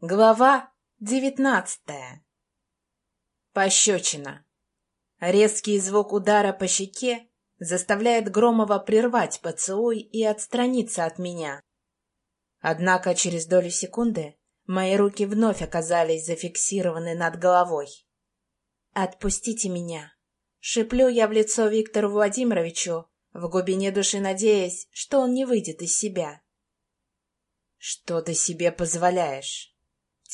Глава девятнадцатая. Пощечина. Резкий звук удара по щеке заставляет Громова прервать поцелуй и отстраниться от меня. Однако через долю секунды мои руки вновь оказались зафиксированы над головой. «Отпустите меня!» — шиплю я в лицо Виктору Владимировичу, в глубине души надеясь, что он не выйдет из себя. «Что ты себе позволяешь?»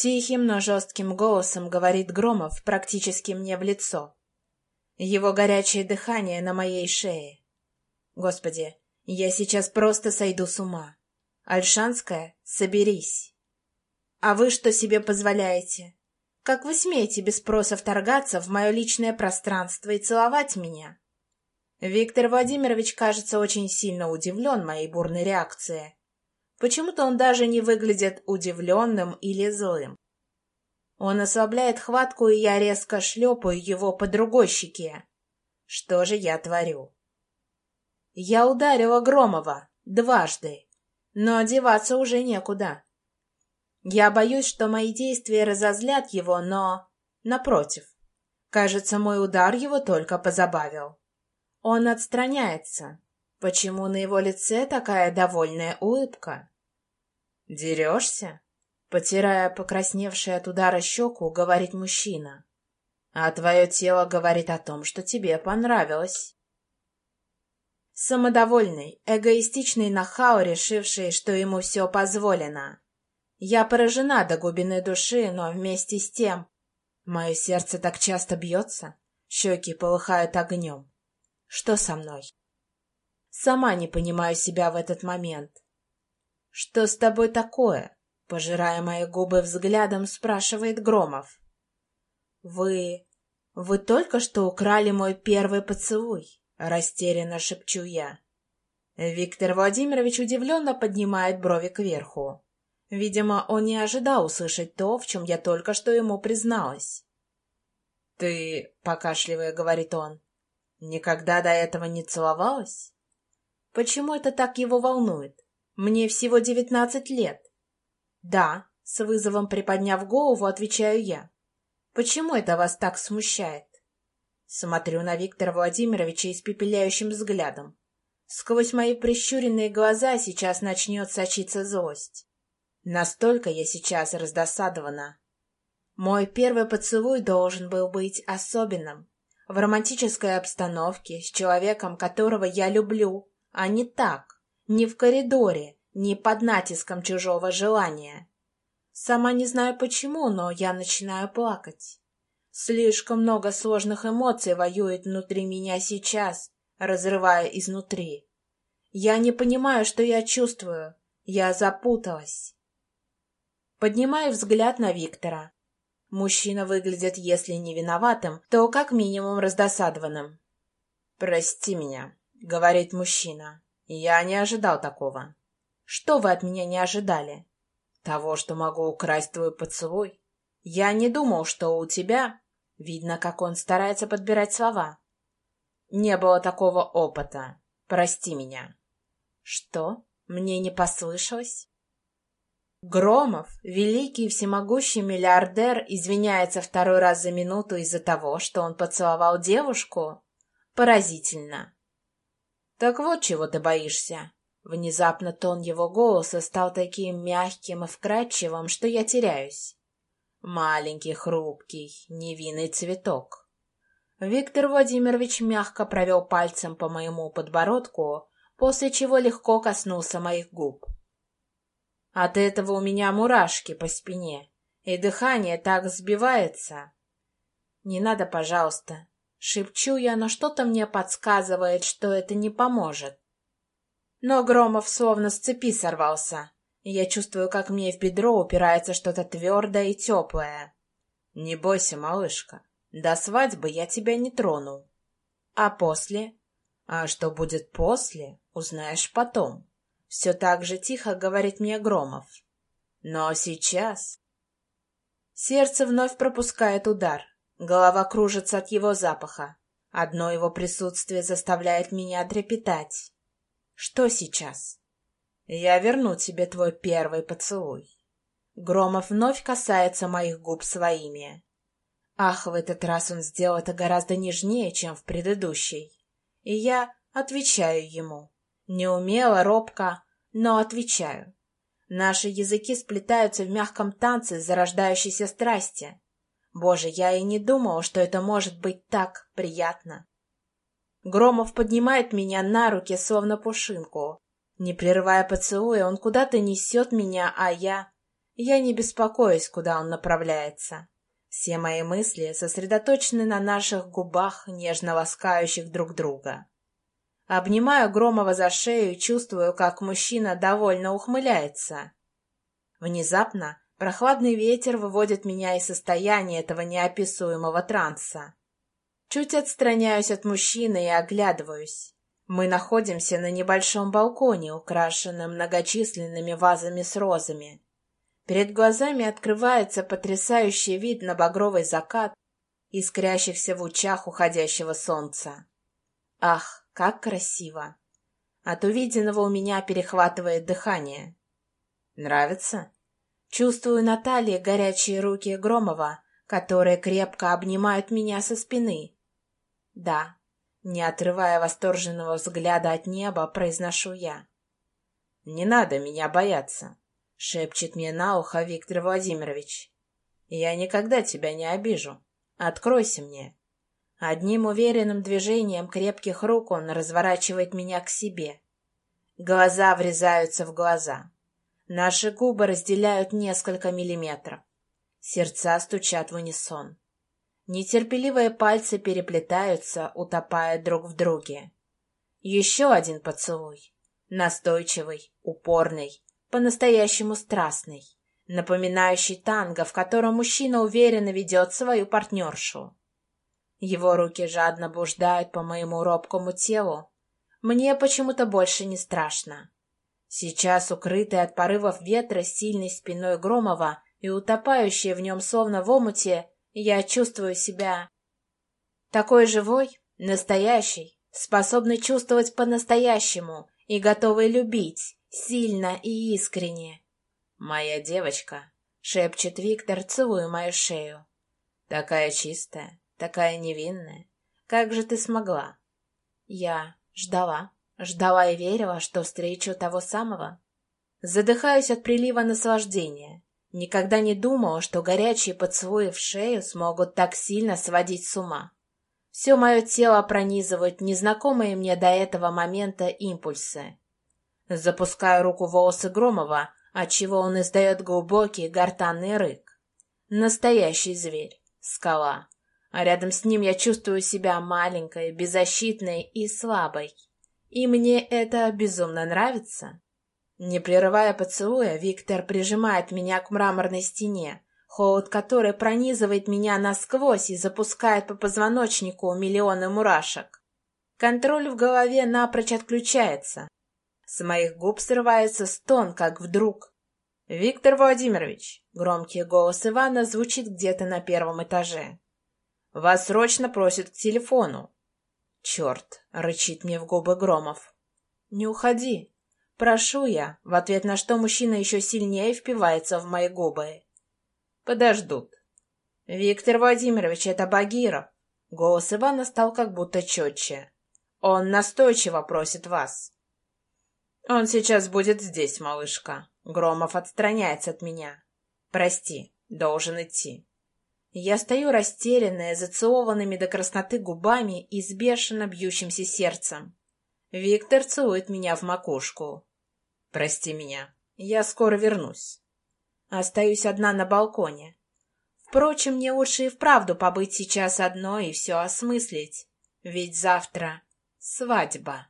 Тихим, но жестким голосом говорит Громов практически мне в лицо. Его горячее дыхание на моей шее. Господи, я сейчас просто сойду с ума. Альшанская, соберись. А вы что себе позволяете? Как вы смеете без спроса вторгаться в мое личное пространство и целовать меня? Виктор Владимирович, кажется, очень сильно удивлен моей бурной реакцией. Почему-то он даже не выглядит удивленным или злым. Он ослабляет хватку, и я резко шлепаю его по другой щеке. Что же я творю? Я ударила Громова дважды, но одеваться уже некуда. Я боюсь, что мои действия разозлят его, но... Напротив. Кажется, мой удар его только позабавил. Он отстраняется. Почему на его лице такая довольная улыбка? «Дерешься?» Потирая покрасневшее от удара щеку, говорит мужчина. «А твое тело говорит о том, что тебе понравилось». Самодовольный, эгоистичный нахау, решивший, что ему все позволено. Я поражена до глубины души, но вместе с тем... Мое сердце так часто бьется, щеки полыхают огнем. Что со мной? Сама не понимаю себя в этот момент. «Что с тобой такое?» — пожирая мои губы взглядом, спрашивает Громов. «Вы... вы только что украли мой первый поцелуй», — растерянно шепчу я. Виктор Владимирович удивленно поднимает брови кверху. Видимо, он не ожидал услышать то, в чем я только что ему призналась. «Ты...» — покашливая, говорит он. Никогда до этого не целовалась? Почему это так его волнует? Мне всего девятнадцать лет. Да, с вызовом приподняв голову, отвечаю я. Почему это вас так смущает? Смотрю на Виктора Владимировича испепеляющим взглядом. Сквозь мои прищуренные глаза сейчас начнет сочиться злость. Настолько я сейчас раздосадована. Мой первый поцелуй должен был быть особенным в романтической обстановке с человеком, которого я люблю, а не так, не в коридоре, не под натиском чужого желания. Сама не знаю почему, но я начинаю плакать. Слишком много сложных эмоций воюет внутри меня сейчас, разрывая изнутри. Я не понимаю, что я чувствую. Я запуталась. Поднимаю взгляд на Виктора. Мужчина выглядит, если не виноватым, то как минимум раздосадованным. «Прости меня», — говорит мужчина. «Я не ожидал такого». «Что вы от меня не ожидали?» «Того, что могу украсть твой поцелуй. Я не думал, что у тебя...» Видно, как он старается подбирать слова. «Не было такого опыта. Прости меня». «Что? Мне не послышалось?» Громов, великий всемогущий миллиардер, извиняется второй раз за минуту из-за того, что он поцеловал девушку? Поразительно. Так вот чего ты боишься. Внезапно тон его голоса стал таким мягким и вкрадчивым, что я теряюсь. Маленький, хрупкий, невинный цветок. Виктор Владимирович мягко провел пальцем по моему подбородку, после чего легко коснулся моих губ. От этого у меня мурашки по спине, и дыхание так сбивается. Не надо, пожалуйста. Шепчу я, но что-то мне подсказывает, что это не поможет. Но Громов словно с цепи сорвался, я чувствую, как мне в бедро упирается что-то твердое и теплое. Не бойся, малышка, до свадьбы я тебя не трону. А после? А что будет после, узнаешь потом. Все так же тихо говорит мне Громов. Но сейчас... Сердце вновь пропускает удар. Голова кружится от его запаха. Одно его присутствие заставляет меня трепетать. Что сейчас? Я верну тебе твой первый поцелуй. Громов вновь касается моих губ своими. Ах, в этот раз он сделал это гораздо нежнее, чем в предыдущей. И я отвечаю ему. Неумело, робко, но отвечаю. Наши языки сплетаются в мягком танце зарождающейся страсти. Боже, я и не думала, что это может быть так приятно. Громов поднимает меня на руки, словно пушинку. Не прерывая поцелуя, он куда-то несет меня, а я... Я не беспокоюсь, куда он направляется. Все мои мысли сосредоточены на наших губах, нежно ласкающих друг друга. Обнимаю Громова за шею и чувствую, как мужчина довольно ухмыляется. Внезапно прохладный ветер выводит меня из состояния этого неописуемого транса. Чуть отстраняюсь от мужчины и оглядываюсь. Мы находимся на небольшом балконе, украшенном многочисленными вазами с розами. Перед глазами открывается потрясающий вид на багровый закат, искрящихся в лучах уходящего солнца. Ах, как красиво! От увиденного у меня перехватывает дыхание. Нравится? Чувствую на талии горячие руки Громова, которые крепко обнимают меня со спины. Да, не отрывая восторженного взгляда от неба, произношу я. «Не надо меня бояться», — шепчет мне на ухо Виктор Владимирович. «Я никогда тебя не обижу. Откройся мне». Одним уверенным движением крепких рук он разворачивает меня к себе. Глаза врезаются в глаза. Наши губы разделяют несколько миллиметров. Сердца стучат в унисон. Нетерпеливые пальцы переплетаются, утопая друг в друге. Еще один поцелуй. Настойчивый, упорный, по-настоящему страстный, напоминающий танго, в котором мужчина уверенно ведет свою партнершу. Его руки жадно блуждают по моему робкому телу. Мне почему-то больше не страшно. Сейчас, укрытый от порывов ветра сильной спиной Громова и утопающий в нем словно в омуте, я чувствую себя такой живой, настоящий, способный чувствовать по-настоящему и готовый любить сильно и искренне. «Моя девочка», — шепчет Виктор, целуя мою шею. «Такая чистая, Такая невинная. Как же ты смогла? Я ждала. Ждала и верила, что встречу того самого. Задыхаюсь от прилива наслаждения. Никогда не думала, что горячие поцелуи в шею смогут так сильно сводить с ума. Все мое тело пронизывают незнакомые мне до этого момента импульсы. Запускаю руку в волосы Громова, отчего он издает глубокий гортанный рык. Настоящий зверь. Скала а рядом с ним я чувствую себя маленькой, беззащитной и слабой. И мне это безумно нравится. Не прерывая поцелуя, Виктор прижимает меня к мраморной стене, холод которой пронизывает меня насквозь и запускает по позвоночнику миллионы мурашек. Контроль в голове напрочь отключается. С моих губ срывается стон, как вдруг. «Виктор Владимирович!» — громкий голос Ивана звучит где-то на первом этаже. Вас срочно просят к телефону. Черт, рычит мне в губы Громов. Не уходи. Прошу я, в ответ на что мужчина еще сильнее впивается в мои губы. Подождут. Виктор Владимирович, это Багиров. Голос Ивана стал как будто четче. Он настойчиво просит вас. Он сейчас будет здесь, малышка. Громов отстраняется от меня. Прости, должен идти. Я стою растерянная, зацелованными до красноты губами и с бешено бьющимся сердцем. Виктор целует меня в макушку. «Прости меня, я скоро вернусь». Остаюсь одна на балконе. Впрочем, мне лучше и вправду побыть сейчас одной и все осмыслить. Ведь завтра свадьба.